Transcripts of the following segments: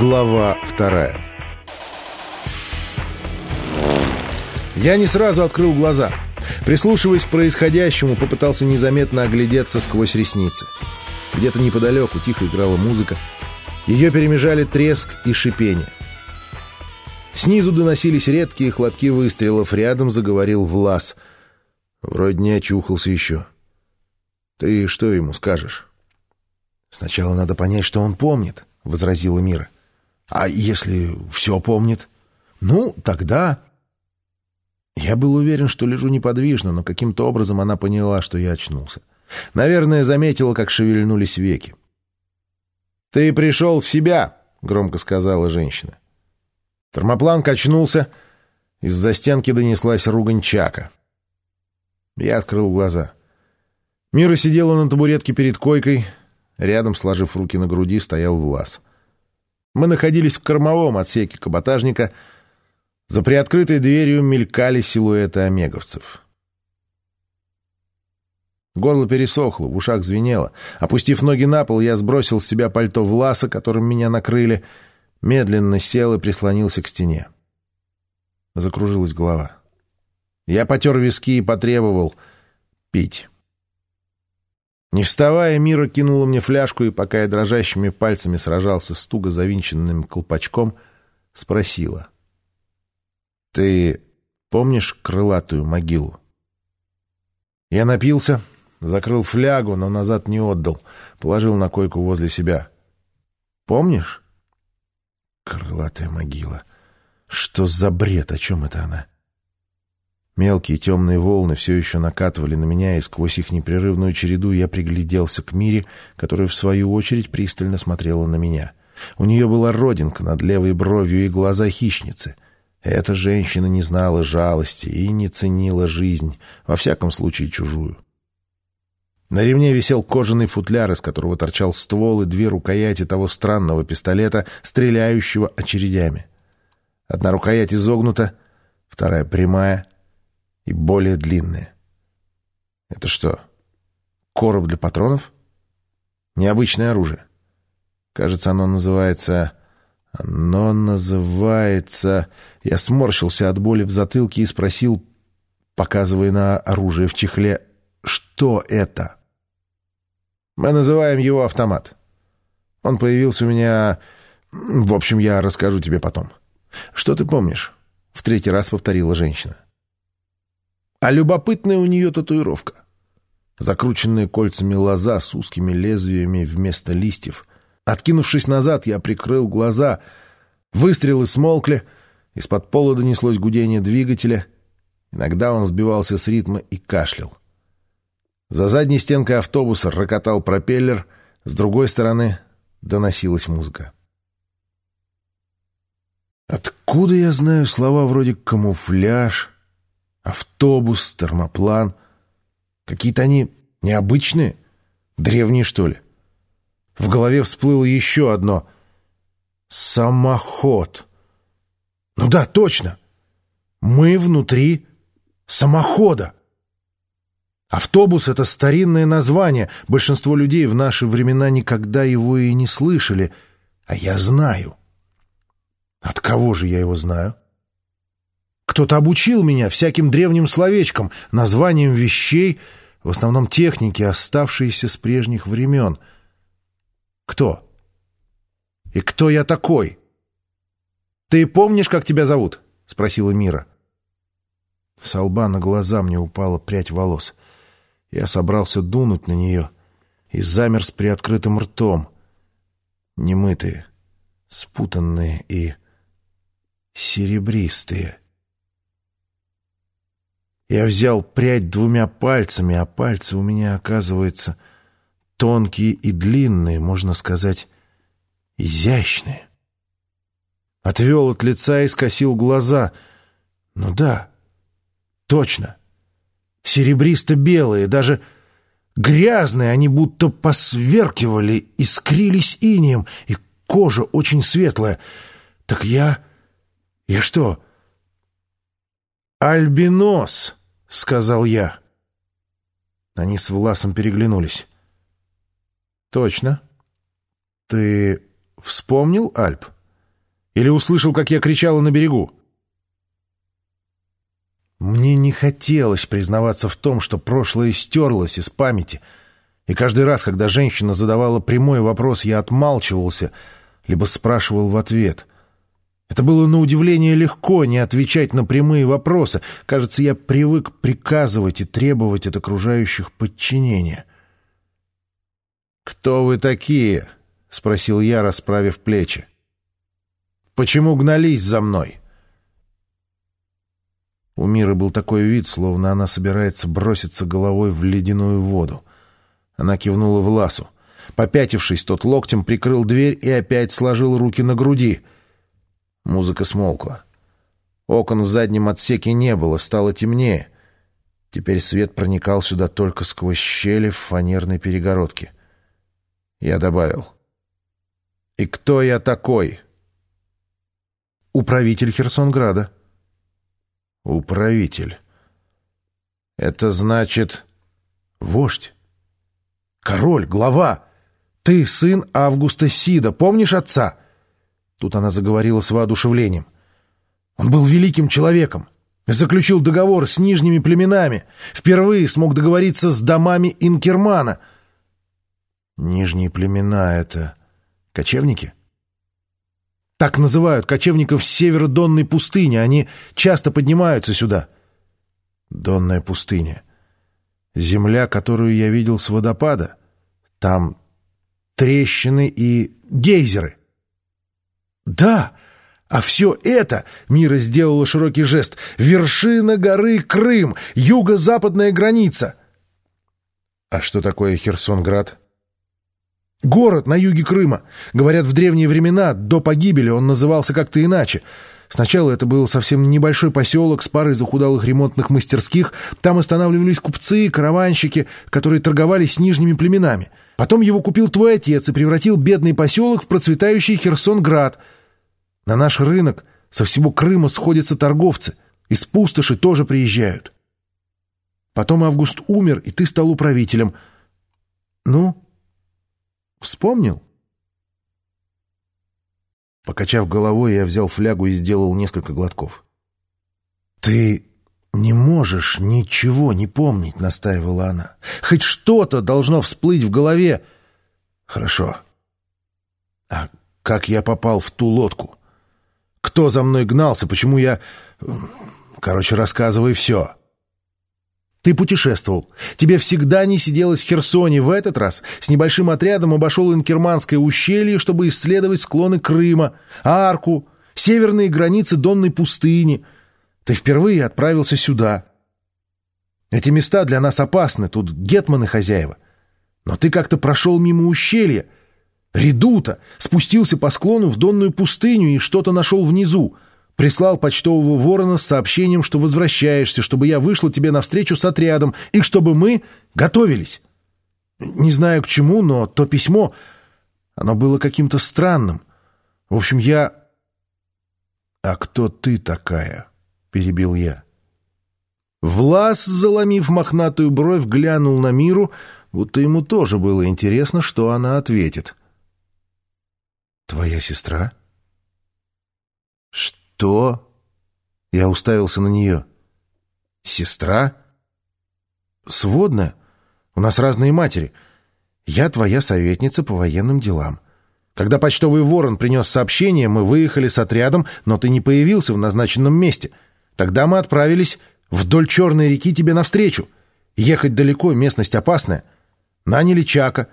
Глава вторая Я не сразу открыл глаза. Прислушиваясь к происходящему, попытался незаметно оглядеться сквозь ресницы. Где-то неподалеку тихо играла музыка. Ее перемежали треск и шипение. Снизу доносились редкие хлопки выстрелов. Рядом заговорил Влас. Вроде не очухался еще. Ты что ему скажешь? Сначала надо понять, что он помнит, — возразила Мира. А если все помнит? Ну, тогда... Я был уверен, что лежу неподвижно, но каким-то образом она поняла, что я очнулся. Наверное, заметила, как шевельнулись веки. «Ты пришел в себя», — громко сказала женщина. Термоплан качнулся, из-за стенки донеслась ругань Чака. Я открыл глаза. Мира сидела на табуретке перед койкой, рядом, сложив руки на груди, стоял Влас. Мы находились в кормовом отсеке каботажника — за приоткрытой дверью мелькали силуэты омеговцев. Горло пересохло, в ушах звенело. Опустив ноги на пол, я сбросил с себя пальто Власа, которым меня накрыли, медленно сел и прислонился к стене. Закружилась голова. Я потер виски и потребовал пить. Не вставая, Мира кинула мне фляжку, и пока я дрожащими пальцами сражался с туго завинченным колпачком, спросила — ты помнишь крылатую могилу? Я напился, закрыл флягу, но назад не отдал, положил на койку возле себя. Помнишь? Крылатая могила. Что за бред? О чем это она? Мелкие темные волны все еще накатывали на меня, и сквозь их непрерывную череду я пригляделся к Мире, которая, в свою очередь, пристально смотрела на меня. У нее была родинка над левой бровью и глаза хищницы — эта женщина не знала жалости и не ценила жизнь, во всяком случае чужую. На ремне висел кожаный футляр, из которого торчал ствол и две рукояти того странного пистолета, стреляющего очередями. Одна рукоять изогнута, вторая прямая и более длинная. Это что, короб для патронов? Необычное оружие. Кажется, оно называется оно называется... Я сморщился от боли в затылке и спросил, показывая на оружие в чехле, что это? Мы называем его автомат. Он появился у меня... В общем, я расскажу тебе потом. Что ты помнишь? В третий раз повторила женщина. А любопытная у нее татуировка. Закрученные кольцами лоза с узкими лезвиями вместо листьев — Откинувшись назад, я прикрыл глаза. Выстрелы смолкли. Из-под пола донеслось гудение двигателя. Иногда он сбивался с ритма и кашлял. За задней стенкой автобуса рокотал пропеллер. С другой стороны доносилась музыка. Откуда я знаю слова вроде «камуфляж», «автобус», «термоплан»? Какие-то они необычные, древние, что ли? В голове всплыло еще одно. Самоход. Ну да, точно. Мы внутри самохода. Автобус — это старинное название. Большинство людей в наши времена никогда его и не слышали. А я знаю. От кого же я его знаю? Кто-то обучил меня всяким древним словечкам, названием вещей, в основном техники, оставшиеся с прежних времен — кто? И кто я такой? Ты помнишь, как тебя зовут? Спросила Мира. С лба на глаза мне упала прядь волос. Я собрался дунуть на нее и замер с приоткрытым ртом. Немытые, спутанные и серебристые. Я взял прядь двумя пальцами, а пальцы у меня, оказывается, тонкие и длинные, можно сказать, изящные. Отвел от лица и скосил глаза. Ну да, точно. Серебристо-белые, даже грязные, они будто посверкивали, искрились инием, и кожа очень светлая. Так я... Я что? «Альбинос», — сказал я. Они с Власом переглянулись. «Точно. Ты вспомнил Альп?» Или услышал, как я кричала на берегу?» Мне не хотелось признаваться в том, что прошлое стерлось из памяти. И каждый раз, когда женщина задавала прямой вопрос, я отмалчивался, либо спрашивал в ответ. Это было на удивление легко не отвечать на прямые вопросы. Кажется, я привык приказывать и требовать от окружающих подчинения. «Кто вы такие?» — спросил я, расправив плечи. «Почему гнались за мной?» У Миры был такой вид, словно она собирается броситься головой в ледяную воду. Она кивнула Власу. Попятившись, тот локтем прикрыл дверь и опять сложил руки на груди. Музыка смолкла. Окон в заднем отсеке не было, стало темнее. Теперь свет проникал сюда только сквозь щели в фанерной перегородке. Я добавил. «И кто я такой?» «Управитель Херсонграда». Управитель. Это значит... Вождь. Король, глава. Ты сын Августа Сида, помнишь отца? Тут она заговорила с воодушевлением. Он был великим человеком. Заключил договор с нижними племенами. Впервые смог договориться с домами Инкермана. Нижние племена — это кочевники? — так называют кочевников с севера Донной пустыни. Они часто поднимаются сюда. Донная пустыня. Земля, которую я видел с водопада. Там трещины и гейзеры. Да, а все это, Мира сделала широкий жест, вершина горы Крым, юго-западная граница. А что такое Херсонград? Город на юге Крыма. Говорят, в древние времена, до погибели, он назывался как-то иначе. Сначала это был совсем небольшой поселок с парой захудалых ремонтных мастерских. Там останавливались купцы, караванщики, которые торговали с нижними племенами. Потом его купил твой отец и превратил бедный поселок в процветающий Херсонград. На наш рынок со всего Крыма сходятся торговцы. Из пустоши тоже приезжают. Потом Август умер, и ты стал управителем. Ну, Вспомнил? Покачав головой, я взял флягу и сделал несколько глотков. «Ты не можешь ничего не помнить», — настаивала она. «Хоть что-то должно всплыть в голове». «Хорошо. А как я попал в ту лодку? Кто за мной гнался? Почему я... Короче, рассказывай все». Ты путешествовал. Тебе всегда не сиделось в Херсоне. В этот раз с небольшим отрядом обошел Инкерманское ущелье, чтобы исследовать склоны Крыма, арку, северные границы Донной пустыни. Ты впервые отправился сюда. Эти места для нас опасны, тут гетманы хозяева. Но ты как-то прошел мимо ущелья. Редута спустился по склону в Донную пустыню и что-то нашел внизу — Прислал почтового ворона с сообщением, что возвращаешься, чтобы я вышла тебе навстречу с отрядом и чтобы мы готовились. Не знаю к чему, но то письмо, оно было каким-то странным. В общем, я... — А кто ты такая? — перебил я. Влас, заломив мохнатую бровь, глянул на миру, будто ему тоже было интересно, что она ответит. — Твоя сестра? — Что? «Что?» Я уставился на нее. «Сестра?» «Сводная. У нас разные матери. Я твоя советница по военным делам. Когда почтовый ворон принес сообщение, мы выехали с отрядом, но ты не появился в назначенном месте. Тогда мы отправились вдоль Черной реки тебе навстречу. Ехать далеко, местность опасная. Наняли Чака.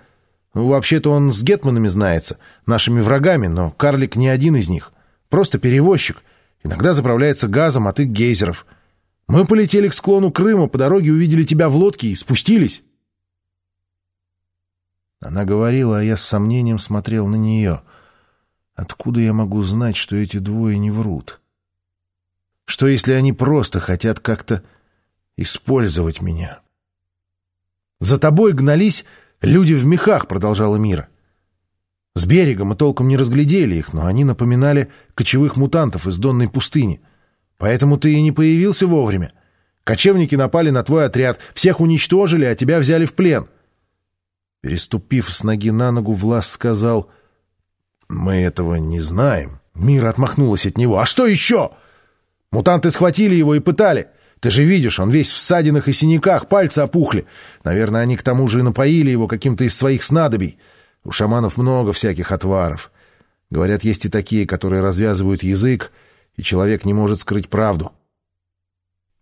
Ну, вообще-то он с гетманами знается, нашими врагами, но карлик не один из них. Просто перевозчик. Иногда заправляется газом от их гейзеров. Мы полетели к склону Крыма, по дороге увидели тебя в лодке и спустились. Она говорила, а я с сомнением смотрел на нее. Откуда я могу знать, что эти двое не врут? Что, если они просто хотят как-то использовать меня? «За тобой гнались люди в мехах», — продолжала Мира. С берега мы толком не разглядели их, но они напоминали кочевых мутантов из Донной пустыни. Поэтому ты и не появился вовремя. Кочевники напали на твой отряд, всех уничтожили, а тебя взяли в плен. Переступив с ноги на ногу, Влас сказал, «Мы этого не знаем. Мира отмахнулась от него. «А что еще?» «Мутанты схватили его и пытали. Ты же видишь, он весь в ссадинах и синяках, пальцы опухли. Наверное, они к тому же и напоили его каким-то из своих снадобий. У шаманов много всяких отваров. Говорят, есть и такие, которые развязывают язык, и человек не может скрыть правду.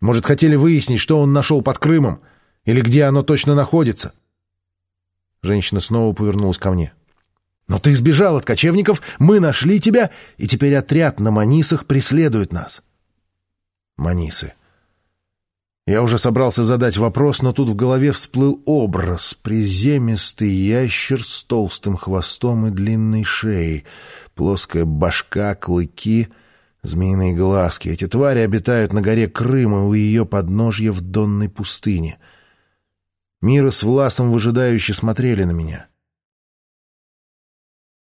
Может, хотели выяснить, что он нашел под Крымом, или где оно точно находится?» Женщина снова повернулась ко мне. «Но ты сбежал от кочевников, мы нашли тебя, и теперь отряд на Манисах преследует нас». Манисы. Я уже собрался задать вопрос, но тут в голове всплыл образ. Приземистый ящер с толстым хвостом и длинной шеей, плоская башка, клыки, змеиные глазки. Эти твари обитают на горе Крыма у ее подножья в Донной пустыне. Мира с Власом выжидающе смотрели на меня.